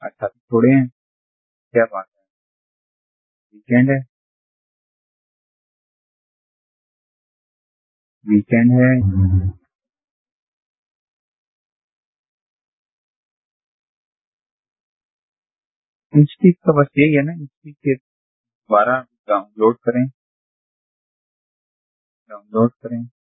اچھا تھوڑے ہیں۔ کیا بات ہے؟ ویکینڈ ہے۔ ویکینڈ ہے۔ انسٹیک کا بس یہی ہے نا انسٹیک کے دوبارہ ڈاؤن لوڈ کریں۔ ڈاؤن لوڈ کریں۔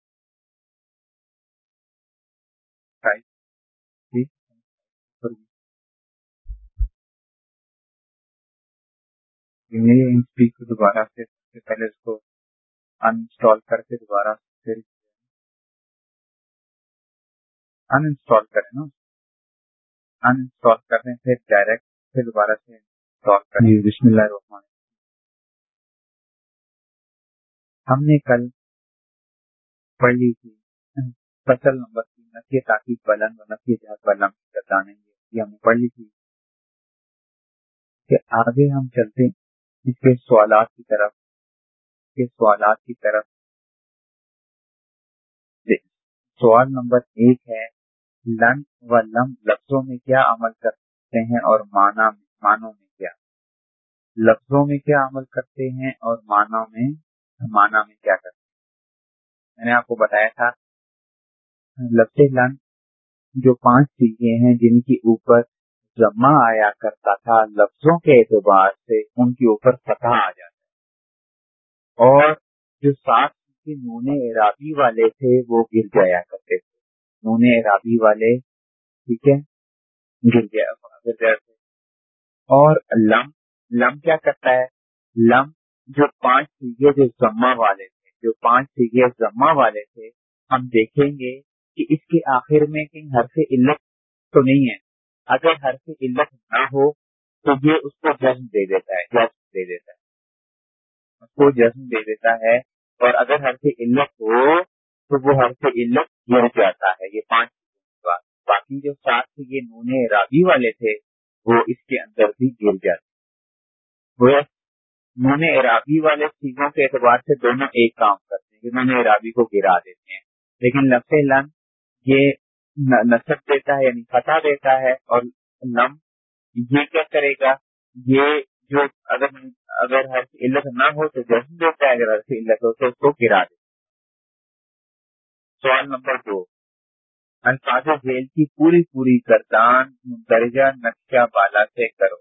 انسٹیک کو دوبارہ سے پہلے اس کو انسٹال کر کے دوبارہ پھر انسٹال کریں نا انسٹال کرنے سے ڈائریکٹ پھر دوبارہ سے انسٹال کریں۔ بسم اللہ الرحمن ہم نے کل پڑھ لی تھی فصل نمبر تین نفی تاکہ بلند و نفی جہاز بلند یہ ہم نے پڑھ لی تھی کہ آگے ہم چلتے اس کے سوالات کی طرف کے سوالات کی طرف۔ سوال نمبر ایک ہے، لن و لم لفظوں میں کیا عمل کرتے ہیں اور معنی معنوں میں کیا؟ لفظوں میں کیا عمل کرتے ہیں اور معنوں میں، معنی میں کیا کرتے ہیں؟ میں نے آپ کو بتایا تھا، لفظ لن جو پانچ چیزیں ہیں جن کے اوپر جمع آیا کرتا تھا، لفظوں کے اعتبار سے ان کے اوپر فتح آ جاتا اور جو سات نون عرابی والے تھے، وہ گر جایا کرتے تھے۔ نون عرابی والے، ٹھیک ہے، گر گیا، گر گئے۔ تھے اور لم لم کیا کرتا ہے؟ لم جو پانچ سیگے جو ضمہ والے تھے، جو پانچ سیگے ضمہ والے تھے، ہم دیکھیں گے کہ اس کے آخر میں کہیں حرف علت تو نہیں ہے۔ اگر حرف علت نہ ہو تو یہ اس کو جزم دے دیتا ہے، جزم دے دیتا ہے۔ اس کو جزم دے دیتا ہے اور اگر حرف علت ہو تو وہ حرف علت گر جاتا ہے۔ یہ پانچ باقی جو سات یہ نون رابی والے تھے، وہ اس کے اندر بھی گر جاتے نون عرابی والے چیزوں کے اعتبار سے دونوں ایک کام کرتے ہیں۔ نون عرابی کو گرا دیتے ہیں۔ لیکن لفظ لم یہ نصب دیتا ہے یعنی فتح دیتا ہے اور لم یہ کیا کرے گا؟ یہ جو اگر اگر ہر علت نہ ہو تو جسم دیتا ہے، اگر ہر علت ہو تو اس کو گرا دے سوال نمبر دو۔ الفاظ ذیل کی پوری پوری گردان، درجہ نقشہ بالا سے کرو۔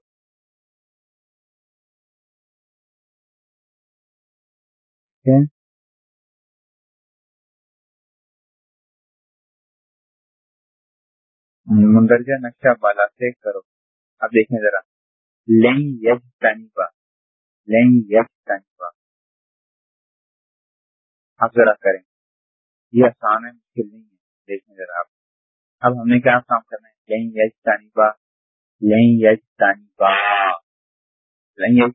مندرجہ نقشہ بالا سے کرو۔ اب دیکھیں ذرا۔ لین یج تنیبا۔ لین یج تنیبا۔ آپ ذرا کریں۔ یہ آسان ہے، مشکل نہیں ہے۔ دیکھیں ذرا آپ۔ اب ہم نے کیا کام کرنا ہے؟ لین یج تنیبا۔ لین یج تنیبا۔ لین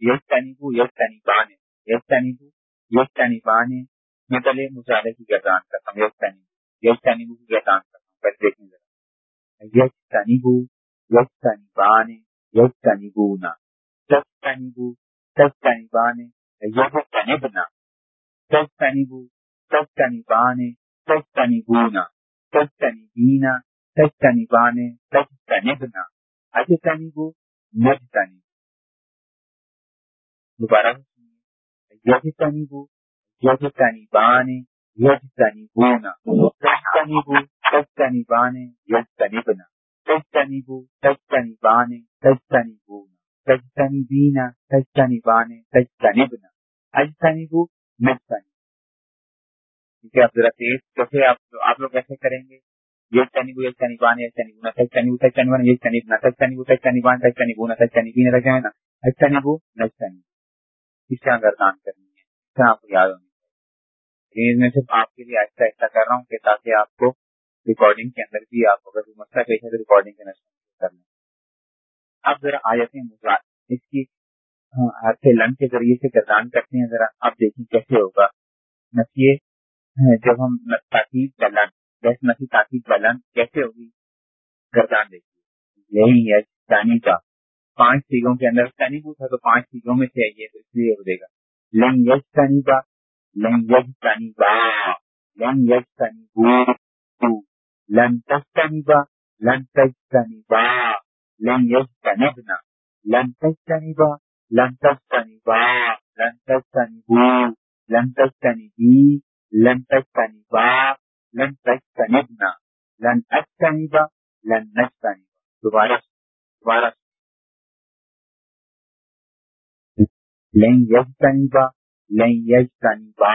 یج تنیبو یج تنیبان یج تنیبو یج تنیبان میں پہلے مشاہدے کی گردان کرتا ہوں۔ یج تنیبو یج تنیبو کی گردان کرتا ہوں۔ پہلے دیکھیں ذرا۔ یج تنیبو یج تنیبان یجتنبونا تجتنبو تجتنبان یجتنبنا تجتنبو تجتنبان تجتنبونا تجتنبینا تجتنبان تجتنبنا اجتنبو نجتنبو دوبارہ یجتنبو یجتنبان یجتنبونا تجتنبو تجتنبان یجتنبنا تجتنبو تجتنبان آپ ذرا تیز. کیسے آپ آپ لوگ کیسے کریں گے؟ یہ تنبو یہ تنبان یہ تنبونا تجتنبو تجتنبان یہ تنبنا تجتنبو تجتنبان تجتنبونا تجتنبین رکھے نا. اجتنبو نجتنب اس طرح گردان کرنی ہے. اس طرح آپ کو یاد ہونی چاہیے. میں صرف آپ کے لیے آہستہ آہستہ کر رہا ہوں کہ تاکہ آپ کو ریکارڈنگ کے اندر بھی آپ اگر مسئلہ پیش ہے تو ریکارڈنگ کے اندر کر لیں۔ اب ذرا آیتیں مزاد اس کی حرف لن کے ذریعے سے گردان کرتے ہیں۔ ذرا آپ دیکھیں کیسے ہوگا۔ نفی جب ہم تاکید بلن جیسے نفی تاکید بلن کیسے ہوگی؟ گردان دیکھیے۔ یہی ہے دانی کا۔ پانچ سیگوں کے اندر تنی تھا تو پانچ سیگوں میں سے آئیے تو اس لیے ہو دے گا۔ لن یج تنی با لن یج تنی با لن یج تنی لن تجتنبا لن تجتنبا لن يجتنبنا لن تجتنبا لن تجتنبا لن تجتنبو، لن تجتنبي، لن تجتنبا لن تجتنبنا لن اجتنبا لن نجتنبا دوبارہ دوبارہ لن يجتنبا لن يجتنبا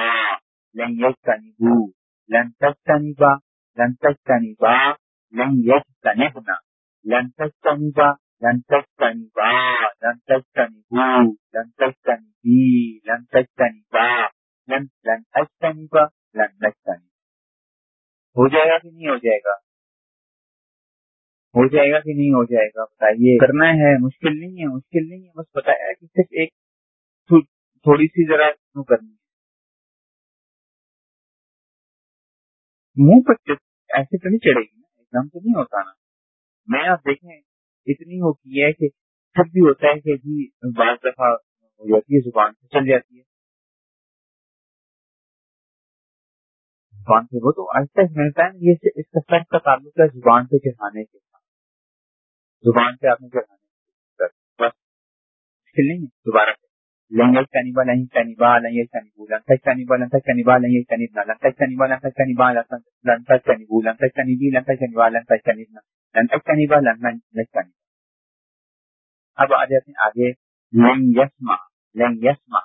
لن يجتنبو. لن تجتنبا لن تجتنبا لن يجتنبنا لن تجتنبا لن تجتنبا لن تجتنبو لن تجتنبي لن تجتنبا لن لن اجتنبا لن نجتنبا ہو جائے گا کہ نہیں ہو جائے گا ہو جائے گا کہ نہیں ہو جائے گا بتائیے کرنا ہے مشکل نہیں ہے مشکل نہیں ہے بس بتایا کہ صرف ایک تھوڑی سی ذرا کرنی ہے منہ پر ایسے تو نہیں چڑھے گی نا ایک دم تو نہیں ہوتا نا۔ میں آپ دیکھیں، اتنی ہوتی ہے کہ سب بھی ہوتا ہے کہ جی بعض دفعہ ہو جاتی ہے، زبان سے چل جاتی ہے۔ زبان سے وہ تو آہستہ ملتا ہے نا، یہ اس کا سب کا تعلق ہے زبان سے چڑھانے کے ساتھ۔ زبان سے آپ نے چڑھانے بس، مشکل نہیں ہے، دوبارہ۔ لن يجتنب لن يجتنب لن يجتنب لن تجتنب لن تجتنب لن يجتنبنا لن تجتنب لن تجتنب لن تجتنب لن تجتنبي لن تجتنب لن تجتنبنا لن تجتنب لن نجتنب اب آ جاتے ہیں آگے لن يسمع لن يسمع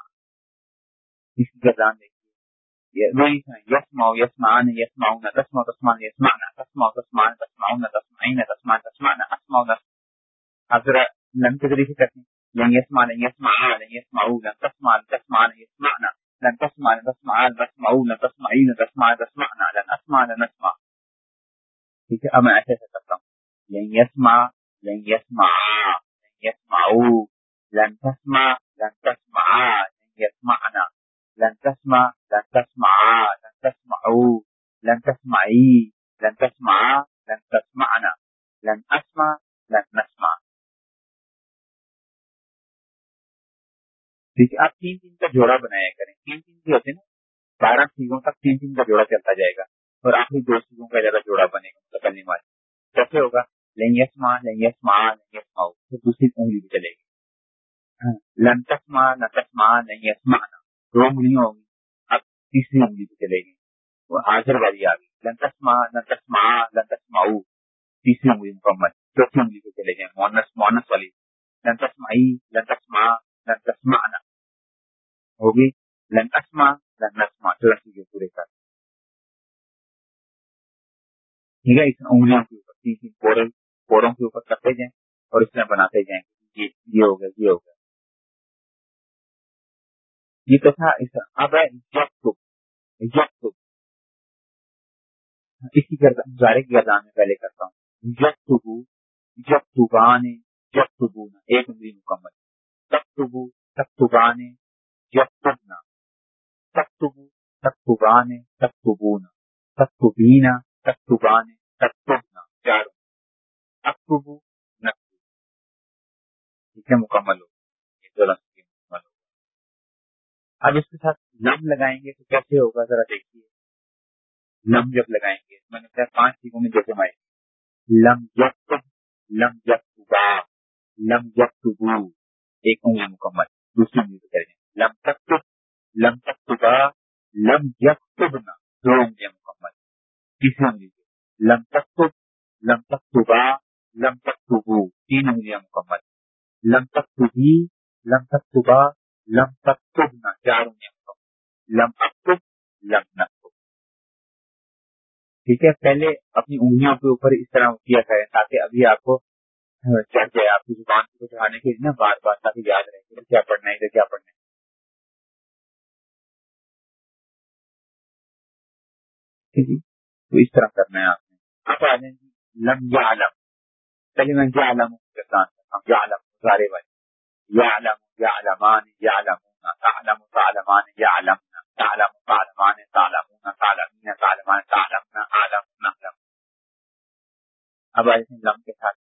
اس کی گردان دیکھیے وہی يسمع يسمعان يسمعون تسمع تسمعن يسمعنا تسمع تسمعن تسمعون تسمعين تسمعن تسمعنا اسمعنا لن تدری سے کرتے ہیں لن يسمع لن يسمع لن يسمعوا لن تسمع لن تسمع لن يسمعنا لن تسمع لن تسمع لن تسمعوا لن تسمعي لن تسمع لن تسمعنا لن اسمع لن نسمع ٹھیک ہے اب میں ایسے کرتا ہوں لن يسمع لن يسمع لن يسمعوا لن تسمع لن تسمع لن يسمعنا لن تسمع لن تسمع لن تسمعوا لن تسمعي لن تسمع لن تسمعنا لن اسمع لن نسمع ٹھیک ہے آپ تین تین کا جوڑا بنایا کریں۔ تین تین کے ہوتے ہیں نا، بارہ چیزوں تک تین تین کا جوڑا چلتا جائے گا اور آخری دو چیزوں کا زیادہ جوڑا بنے گا مطلب مستقل والے۔ کیسے ہوگا؟ لنگسما لنگسما لنگسما پھر دوسری انگلی بھی چلے گی۔ ہاں۔ لنتسما نتسما لنگسما دو انگلیاں ہوگی اب تیسری انگلی بھی چلے گی۔ وہ حاضر والی آ گئی۔ لنتسما نتسما لنتسما تیسری انگلی مکمل۔ چوتھی انگلی پہ چلے گئے۔ مونس مونس والی۔ لنتسمائی لنتسما لن لن تسمعنا. ہوگی لن اسما لن نسما چودہ چیزیں پورے کر ٹھیک ہے اس انگلیوں کے اوپر تین تین پورے پوروں کے اوپر کرتے جائیں اور اس میں بناتے جائیں یہ یہ ہو گیا یہ ہو گیا یہ تو تھا اس اب ہے یکتب یکتب اسی گزارے کی گردان میں پہلے کرتا ہوں یکتبو یکتبان یکتبون ایک انگلی مکمل تکتبو تکتبانے یکتبنا. تکتبو تکتبانے تکتبونا. تکتبینا تکتبانے تکتبنا. چار اکتبو نکتب ٹھیک ہے، مکمل ہو مکمل ہو اب اس کے ساتھ لم لگائیں گے تو کیسے ہوگا؟ ذرا دیکھیے. لم جب لگائیں گے، میں نے کہا پانچ چیزوں میں جیسے مائے لم یکتب، لم یکتبا. لم یکتبو. ایک انگلی مکمل۔ دوسری انگلی پہ کریں۔ لم تک لم تک لم یک دو انگلیاں مکمل۔ تیسری انگلی لم تک لم تک لم تک تین انگلیاں مکمل۔ لم تک لم تک لم تک چار انگلیاں مکمل۔ لم اکتب، لم نکتب۔ ٹھیک ہے؟ پہلے اپنی انگلیوں کے اوپر اس طرح کیا کریں تاکہ ابھی آپ کو چڑھ جائے آپ کی زبان کو چڑھانے کے لیے نا بار بار تاکہ یاد رہے کہ کیا پڑھنا ہے کیا پڑھنا ہے۔ جی؟ تو اس طرح کرنا ہے آپ نے۔ آپ آ جائیں گے۔ لم یا عالم پہلے میں یا عالم کے ساتھ یا عالم سارے والے۔ یا عالم یا عالمان یا عالم تعلم تعلمان یا عالم تعلم تعلمان، تعلمون، تعلمین، تعلمان تعلمنا عالم اب آئے ہیں لم کے ساتھ۔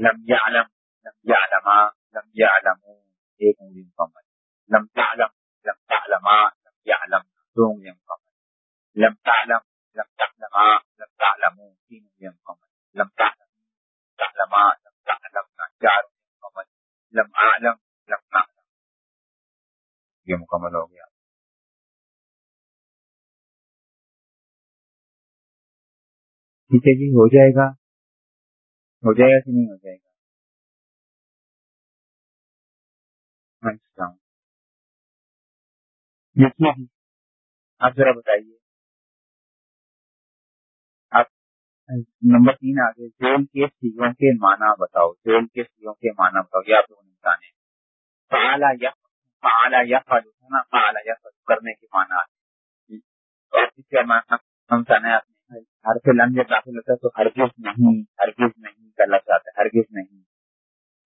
لم يعلم، لم يعلما لم يعلموا ایک انگلی مکمل لم تعلم، لم تعلما لم يعلم. دو انگلی مکمل لم تعلم، لم تعلما لم تعلمو تین ہو گیا مکمل لم تعلم تعلما لم تعلمنا چار ہو گیا مکمل لم اعلم لم نعلم یہ مکمل ہو گیا. ٹھیک ہے جی ہو جائے گا. ہو جائے گا کہ نہیں ہو جائے گا؟ دیکھیے جی آپ ذرا بتائیے۔ آپ نمبر تین آگے زیل کے سیوں کے معنی بتاؤ۔ زیل کے سیوں کے معنی بتاؤ۔ یہ آپ لوگوں نے بتانے فعلا یا فعلا یا فالو ہے نا؟ فعلا یا فالو کرنے کے معنی آتے ہیں۔ اور اس کے معنی ہم بتانا ہے ہر سے لن جب داخل ہوتا ہے تو ہرگز نہیں ہرگز نہیں کرنا چاہتا ہے، ہرگز نہیں۔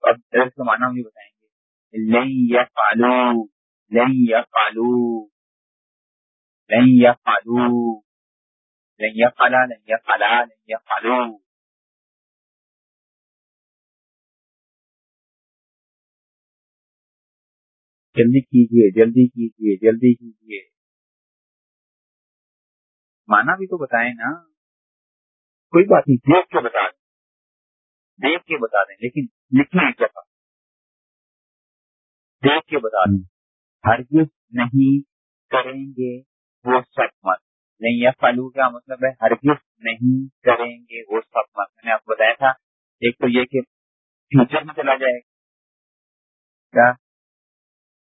اور اس کے معنی ہم یہ بتائیں گے لن یا فالو لن یا فالو لن یا فالو لن یا فلا لن یا فلا لن یا فالو جلدی کیجیے جلدی کیجیے جلدی کیجیے مانا بھی تو بتائیں نا۔ کوئی بات نہیں، دیکھ کے بتا دیں۔ دیکھ کے بتا دیں، لیکن لکھنا ایک دفعہ دیکھ کے بتا دیں۔ ہرگز نہیں کریں گے وہ سب مت۔ نہیں یا فلو کا مطلب ہے؟ ہرگز نہیں کریں گے وہ سب مت۔ میں نے آپ کو بتایا تھا، ایک تو یہ کہ فیوچر میں چلا جائے گا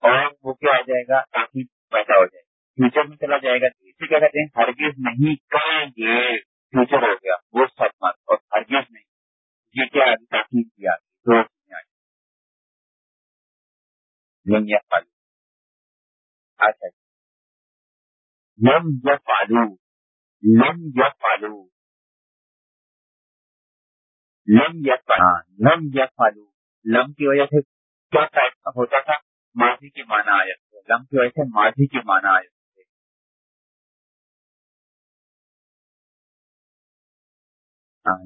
اور وہ کیا آ جائے گا؟ کافی پیدا ہو جائے گا۔ فیوچر میں چلا جائے گا۔ تو اسے کیا کہتے ہیں ہرگز نہیں کریں گے فیوچر ہو گیا، وہ سب مت اور ہرگز نہیں۔ یہ کیا کافی کیا دو یعنی لم یا فالو اچھا لم یا فالو لم یا ہاں، فالو لم یا لم یا فالو لم کی وجہ سے کیا ٹائپ ہوتا تھا؟ ماضی کے معنی آئے تھے لم کی وجہ سے ماضی کے معنی آئے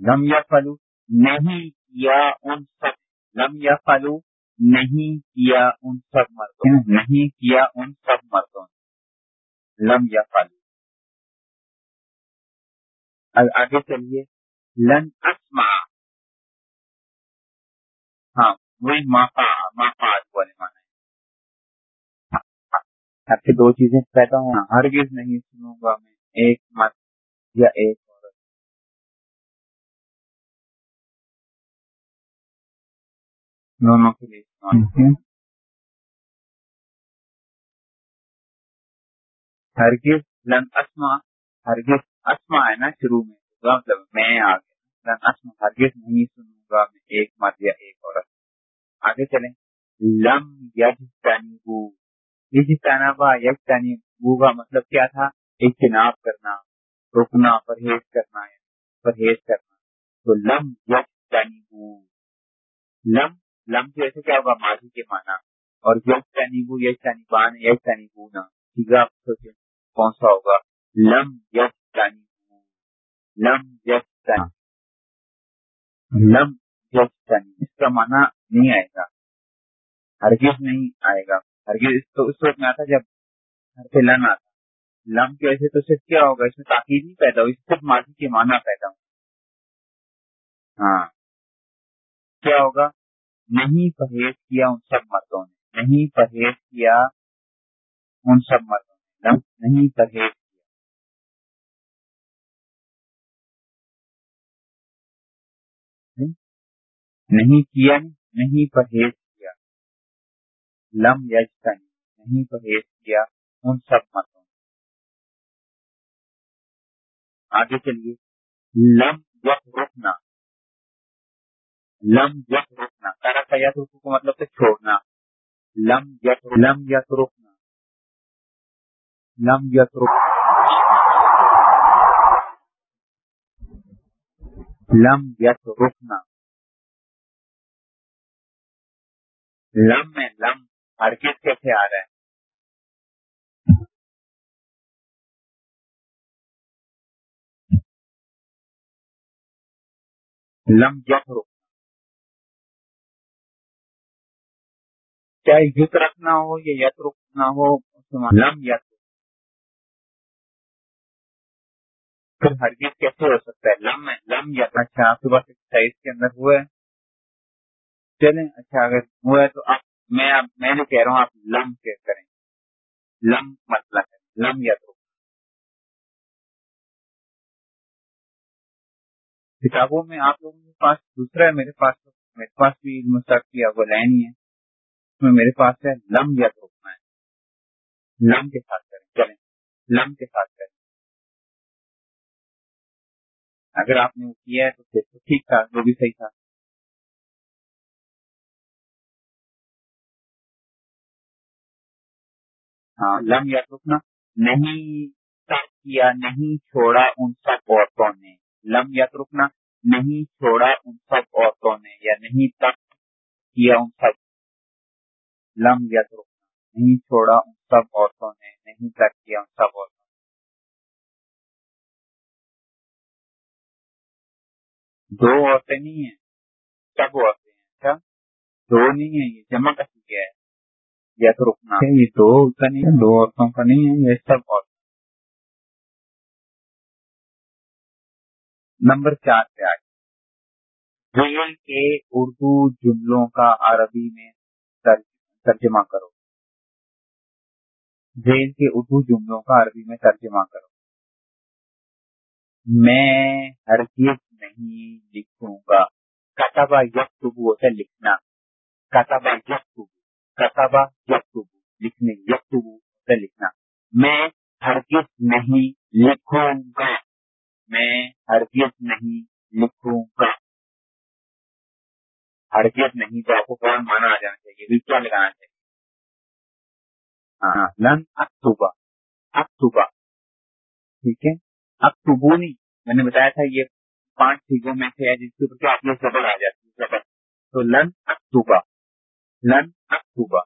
لم یا فلو نہیں کیا ان سب لم یا فلو نہیں کیا ان سب مردوں نہیں کیا ان سب مردوں لم یا فلو آگے چلیے لن اسما ہاں وہی ماپا ماپا والے مانا اب سے دو چیزیں پیدا ہونا ہرگز نہیں سنوں گا میں ایک مت یا ایک دونوں کے لیے ہرگز لن اسما ہرگز اسما ہے نا شروع میں مطلب میں آ گیا لن اسما ہرگز نہیں سنوں گا میں ایک مت یا ایک عورت۔ آگے چلیں۔ لم یج تنبو یج تنبا یج تنبو کا مطلب کیا تھا؟ اجتناب کرنا رکنا پرہیز کرنا پرہیز کرنا۔ تو لم یج تنبو لم لم کی وجہ کیا ہوگا ماضی کے معنی اور یج تنبو یج تنبان یج تنبو نا ٹھیک ہے کون سا ہوگا؟ لم یج تنبو یعنی لم یج تن یعنی لم یج تن یعنی اس کا معنی نہیں آئے گا۔ ہرگز نہیں آئے گا۔ ہرگز تو اس وقت میں آتا جب گھر پہ لن آتا۔ لم کی وجہ سے تو صرف کیا ہوگا؟ اس میں تاخیر نہیں پیدا ہوئی، صرف ماضی کے معنی پیدا ہو ہاں۔ کیا ہوگا؟ نہیں پرہیز کیا ان سب مردوں نے، نہیں پرہیز کیا ان سب مردوں نے نہیں پرہیز کیا۔ نہیں کیا نہیں پرہیز کیا۔ لم یج نہیں پرہیز کیا ان سب متوں آگے چلیے۔ لم یک رکنا لم یک رکنا تارا کا مطلب ہے چھوڑنا۔ لم یک لم یک رکنا لم یک رکنا لم یک رکنا لم میں لم ہرگز کیسے آ رہا ہے؟ لم یت چاہے یت رکھنا ہو یا یت رکنا ہو لم یت پھر ہرگز کیسے ہو سکتا ہے؟ لم ہے لم یا اچھا آپ کے پاس ایکسرسائز کے اندر ہوا ہے چلیں اچھا اگر ہوا ہے تو آپ میں میں جو کہہ رہا ہوں آپ لم کے کریں۔ لم مطلب ہے لم یا تو کتابوں میں آپ لوگوں کے پاس دوسرا ہے میرے پاس میرے پاس بھی مستق کی وہ لائن ہی ہے۔ اس میں میرے پاس ہے، لم یا تو ہے لم کے ساتھ کریں، چلیں۔ لم کے ساتھ کریں۔ اگر آپ نے وہ کیا ہے، تو پھر ٹھیک تھا وہ بھی صحیح تھا۔ ہاں لم یا رکنا نہیں تک کیا، نہیں چھوڑا ان سب عورتوں نے۔ لم یا رکنا نہیں چھوڑا ان سب عورتوں نے، یا نہیں تک کیا ان سب لم یا رکنا نہیں چھوڑا ان سب عورتوں نے نہیں تک کیا ان سب عورتوں دو عورتیں نہیں ہیں سب عورتیں ہیں اچھا؟ دو نہیں ہیں یہ جمع کا کیا ہے۔ یا تو رکنا یہ دو کا نہیں ہے دو عورتوں کا نہیں ہے یہ سب عورت نمبر چار پہ ریل کے اردو جملوں کا عربی میں ترجمہ کرو۔ ریل کے اردو جملوں کا عربی میں ترجمہ کرو۔ میں ہرگز نہیں لکھوں گا۔ کتبا یکتبو ہوتا ہے لکھنا۔ کتبا یکتبو کتبا یکتبو لکھنے یکتبو ہوتا ہے لکھنا۔ میں ہرگز نہیں لکھوں گا۔ میں ہرگز نہیں لکھوں گا۔ ہرگز نہیں تو آپ کو کون مانا آ جانا۔ چاہیے کیا لگانا چاہیے ہاں لن اکتوبا اکتوبا ٹھیک ہے اکتبو نہیں میں نے بتایا تھا یہ پانچ چیزوں میں سے ہے جس کے اوپر کیا آپ زبر آ جاتی ہے زبر تو لن اکتوبا لن اکتوبا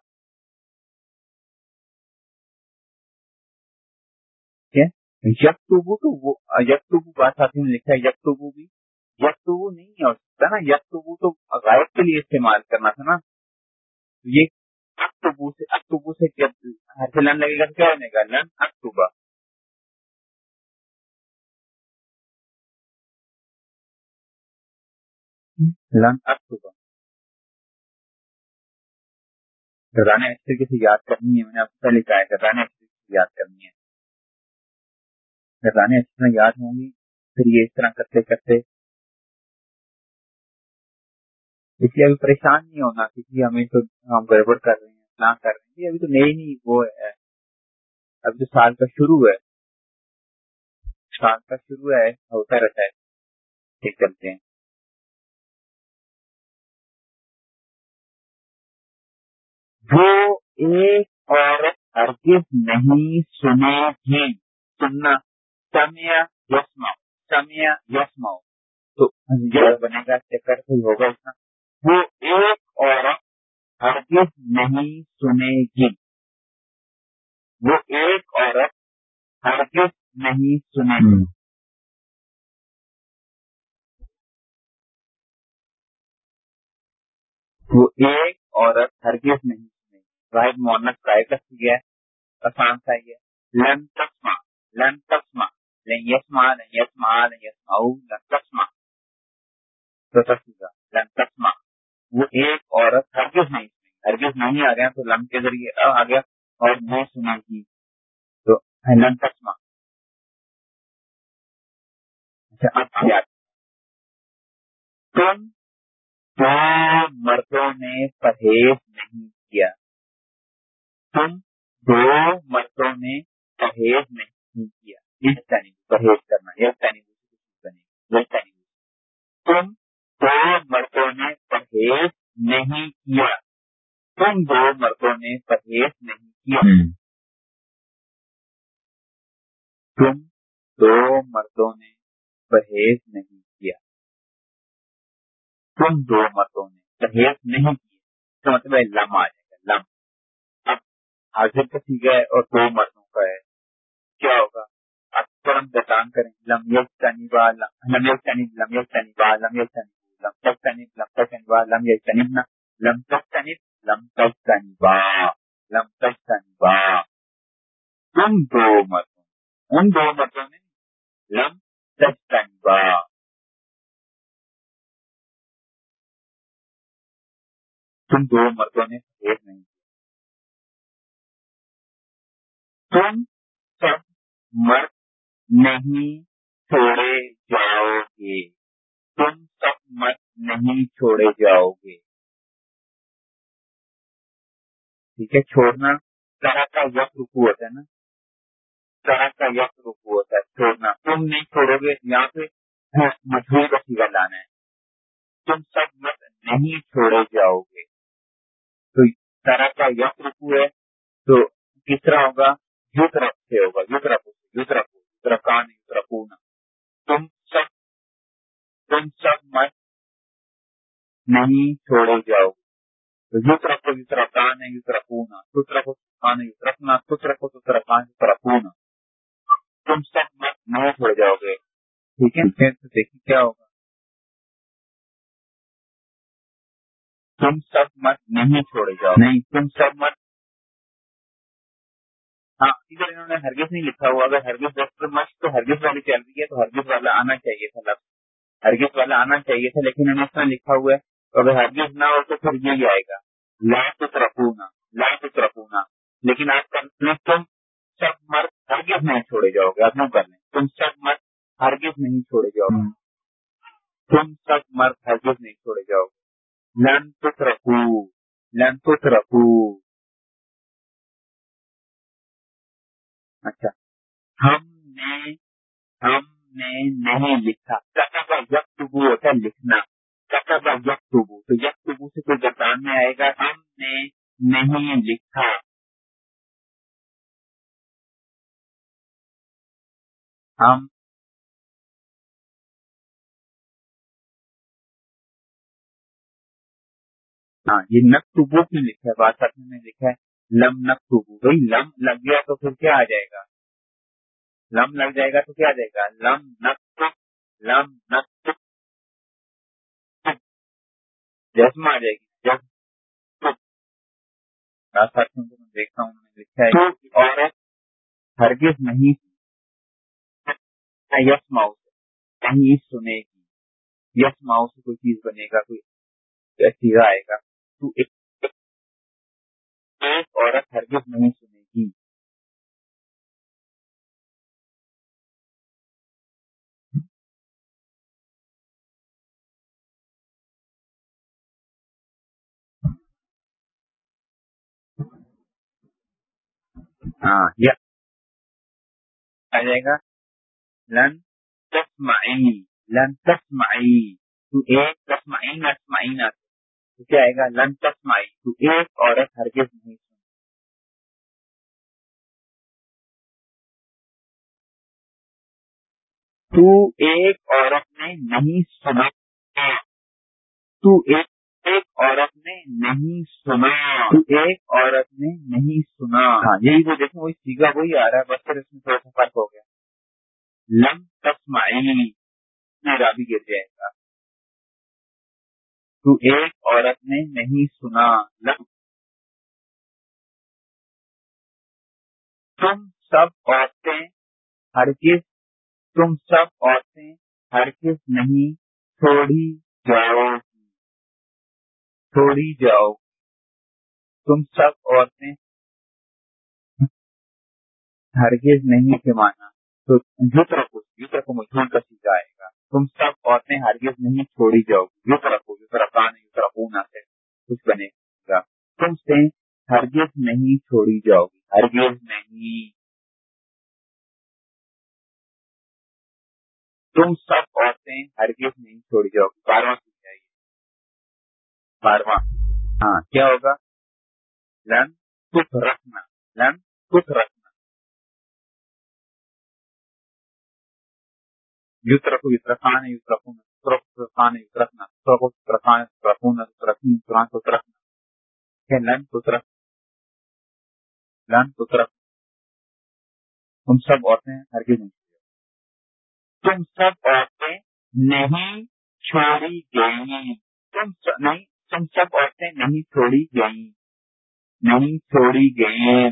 یکتبو تو وہ یکتبو بات ساتھی نے لکھا ہے یکتبو بھی یکتبو نہیں ہو سکتا نا یکتبو تو غائب کے لیے استعمال کرنا تھا نا یہ اکتبو سے اکتبو سے جب ہر لن لگے گا تو کیا بنے گا لن اکتوبا لن اکتوبر۔ گردانے اس طریقے سے یاد کرنی ہے، میں نے آپ کو پہلے کہا ہے گردانے اس طریقے سے یاد کرنی ہے۔ گردانے اس طرح یاد ہوں گی پھر یہ اس طرح کرتے کرتے اس لیے ابھی پریشان نہیں ہونا کسی جی ہمیں تو ہم گڑبڑ کر رہے ہیں نہ کر رہے ہیں۔ ابھی تو نئی نہیں وہ ہے۔ ابھی تو سال کا شروع ہے، سال کا شروع ہے، ہوتا رہتا ہے۔ چلتے ہیں؟ وہ ایک عورت ہرگز نہیں سنے گی سننا۔ سمیا یسما سمیا یسما تو بنے گا، چکر سے ہوگا اس وہ ایک عورت ہرگز نہیں سنے گی۔ وہ ایک عورت ہرگز نہیں سنے گی۔ وہ ایک عورت ہرگز نہیں سنے گی۔ واحد مونس کا ایک ہے۔ آسان سا ہی ہے لن تسما لن تسما لن یسما لن یسما لن یسما لن تسما تو تسما لن تسما وہ ایک عورت ہرگز نہیں ہرگز نہیں آ گیا تو لم کے ذریعے آ گیا اور نہیں سنا گی تو لن تسما اچھا اب تم دو مردوں نے پرہیز نہیں کیا۔ تم دو مردوں نے پرہیز نہیں کیا۔ اس ٹائم پرہیز کرنا، یہ ٹائم بنے تم دو مردوں نے پرہیز نہیں کیا تم دو مردوں نے پرہیز نہیں کیا۔ تم دو مردوں نے پرہیز نہیں کیا۔ تم دو مردوں نے پرہیز نہیں کیا۔ مطلب لم آ جائے گا لم۔ حاضر کا سیگا ہے اور دو مردوں کا ہے۔ کیا ہوگا؟ آپ فوراً بتان کریں۔ لم یک تنیبا لم یک تنیب لم یک تنیبا لم یک تنیب لم تک تنیب لم تک تنیبا لم یک تنیب لم تک تنیب لم تب تنبا لم تب تنبا تم دو متوں ان دو متوں میں لم تب تنبا تم دو مردوں نے سفید نہیں کیا تم سب مرد نہیں چھوڑے جاؤ گے تم سب مرد نہیں چھوڑے جاؤ گے ٹھیک ہے، چھوڑنا طرح کا وقت رکو ہوتا ہے نا۔ طرح کا وقت رکو ہوتا ہے، چھوڑنا۔ تم نہیں چھوڑو گے، یہاں پہ مجبور کا سیوا لانا ہے۔ تم سب مت نہیں چھوڑے جاؤ گے۔ تو طرح کا وقت رکو ہے تو کس طرح ہوگا؟ یو طرف سے ہوگا۔ یو طرف یو طرف یو طرف کان تم سب تم سب مت نہیں چھوڑے جاؤ گے۔ يترك يتركان يتركون يترك سبحان يتركنا تترك تتركان يتركون تم سب مت نہ ہو جاؤ گے ٹھیک ہے پھر دیکھیں کیا ہوگا تم سب مت نہیں چھوڑے جاؤ نہیں تم سب مت ہاں ادھر انہوں نے ہرگز نہیں لکھا ہوا اگر ہرگز ڈاکٹر مت تو ہرگز والی چل رہی ہے تو ہرگز والا آنا چاہیے تھا لفظ ہرگز والا آنا چاہیے تھا لیکن انہوں نے اس میں لکھا ہوا ہے اگر حافظ نہ ہو تو پھر یہی آئے گا۔ لا تو رکھونا لا تو رکھونا لیکن آپ کا تم سب مرد ہرگز نہیں چھوڑے جاؤ گے، آپ نہ کر لیں۔ تم سب مرد ہرگز نہیں چھوڑے جاؤ گے۔ تم سب مرد ہرگز نہیں چھوڑے جاؤ گے۔ لن تو ترقو لن تو رکھو اچھا۔ ہم نے ہم نے نہیں لکھا۔ کا وقت وہ ہوتا ہے لکھنا۔ تب اب یک تو یک سے کوئی برطان میں آئے گا، ہم نے نہیں لکھا۔ ہم ہاں یہ نقطبو کی لکھا ہے، بات آپ میں لکھا ہے۔ لم نقطبو بھائی لم لگ گیا تو پھر کیا آ جائے گا؟ لم لگ جائے گا تو کیا آ جائے گا؟ لم نک لم نق جسم آ جائے گی ساتھیوں کو میں دیکھتا ہوں لکھا ہے کہ عورت ہرگز نہیں یس ماؤ سے نہیں سنے گی۔ یس ماؤ سے کوئی چیز بنے گا کوئی چیز آئے گا۔ تو ایک عورت ہرگز نہیں سنے جائے گا۔ لن تسمعی لن تسمعی تو ایک تسمعین تو کیا آئے گا لن تسمعی تو ایک عورت ہرگز نہیں سن تو ایک عورت نے نہیں سنا۔ تو ایک ایک عورت نے نہیں سنا۔ ایک عورت نے نہیں سنا۔ ہاں، یہی وہ دیکھیں، وہی سیگا وہی آ رہا ہے، بس پھر اس میں تھوڑا سا فرق ہو گیا۔ لم تسمعی میرا بھی گر جائے گا تو ایک عورت نے نہیں سنا۔ لم۔ تم سب عورتیں ہرگز، تم سب عورتیں ہر کس نہیں چھوڑی جاؤ۔ چھوڑی جاؤ۔ تم سب عورتیں ہرگز نہیں تھمانا تو یو طرف یو طرف مجھول کا سیدھا آئے گا۔ تم سب عورتیں ہرگز نہیں چھوڑی جاؤ۔ یو طرف یو طرف آنا یو طرف نہ سے کچھ بنے گا۔ تم سے ہرگز نہیں چھوڑی جاؤ۔ گی ہرگز نہیں۔ تم سب عورتیں ہرگز نہیں چھوڑی جاؤ۔ گی بارہ بارواں۔ ہاں کیا ہوگا؟ لن تک رکھنا۔ لن تک رکھنا۔ ہے تم سب عورتیں ہرگز نہیں تم سب عورتیں نہیں چھوڑی گئی۔ تم نہیں تم سب عورتیں نہیں چھوڑی گئیں نہیں چھوڑی گئیں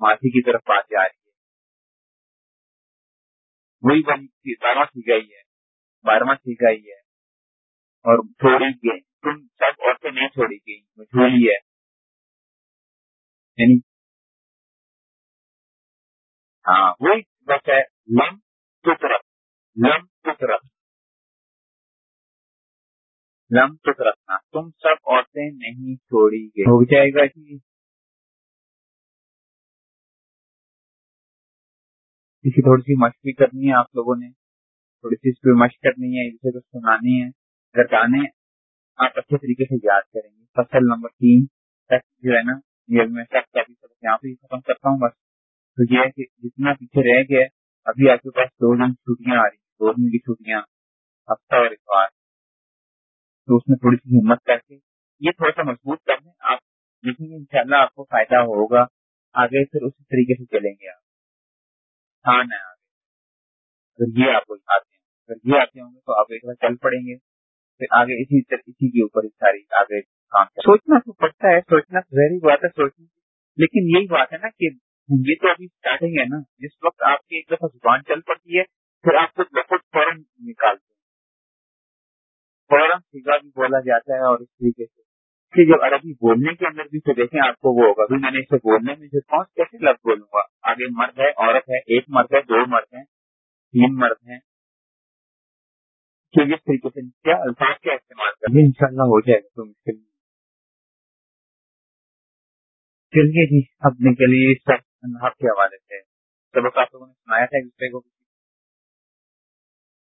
ماسی کی طرف بات جا رہی ہے وہی بن بارہواں سی گئی ہے بارہواں سی گئی ہے اور چھوڑی گئی تم سب عورتیں نہیں چھوڑی گئی مجھولی ہے یعنی ہاں وہی بس ہے لم تو طرف لم تو طرف لم ست رکھنا۔ تم سب عورتیں نہیں چھوڑی گئی ہو جائے گا جی۔ کسی تھوڑی سی مشق بھی کرنی ہے آپ لوگوں نے۔ تھوڑی سی اس پہ مشق کرنی ہے اسے کچھ سنانی ہے۔ اگر گانے آپ اچھے طریقے سے یاد کریں گے۔ فصل نمبر تین تک جو ہے نا، یہ میں سب کا بھی سب یہاں پہ ختم کرتا ہوں بس۔ تو یہ ہے کہ جتنا پیچھے رہ گیا، ابھی آپ کے پاس دو دن چھٹیاں آ رہی ہیں۔ دو دن کی چھٹیاں، ہفتہ اور اتوار۔ تو اس میں تھوڑی سی ہمت کر کے یہ تھوڑا سا مضبوط کر دیں آپ۔ دیکھیں گے ان شاء اللہ آپ کو فائدہ ہوگا۔ آگے پھر اسی طریقے سے چلیں گے آپ۔ ہاں نہ آگے۔ اگر یہ آپ کو آتے ہیں اگر یہ آتے ہوں گے تو آپ ایک بار چل پڑیں گے۔ پھر آگے اسی اسی کے اوپر ساری آگے کام سوچنا تو پڑتا ہے، سوچنا تو ظاہری بات ہے، سوچنا۔ لیکن یہی بات ہے نا کہ یہ تو ابھی اسٹارٹنگ ہے نا۔ جس وقت آپ کی ایک دفعہ زبان چل پڑتی ہے، پھر آپ کو بہت فوراً نکالتے فوراً سیگا بھی بولا جاتا ہے اور اس طریقے سے۔ کہ جب عربی بولنے کے اندر بھی تو دیکھیں آپ کو وہ ہوگا۔ میں نے اسے بولنے میں جو کون کیسے لفظ بولوں گا؟ آگے مرد ہے، عورت ہے، ایک مرد ہے، دو مرد ہیں، تین مرد ہیں۔ کہ جس طریقے سے کیا الفاظ کیا استعمال کریں؟ ان شاء اللہ ہو جائے گا تو مشکل چلیے جی اپنے کے لیے سب کے حوالے سے۔ سبق آپ لوگوں نے سنایا تھا، ایک دوسرے کو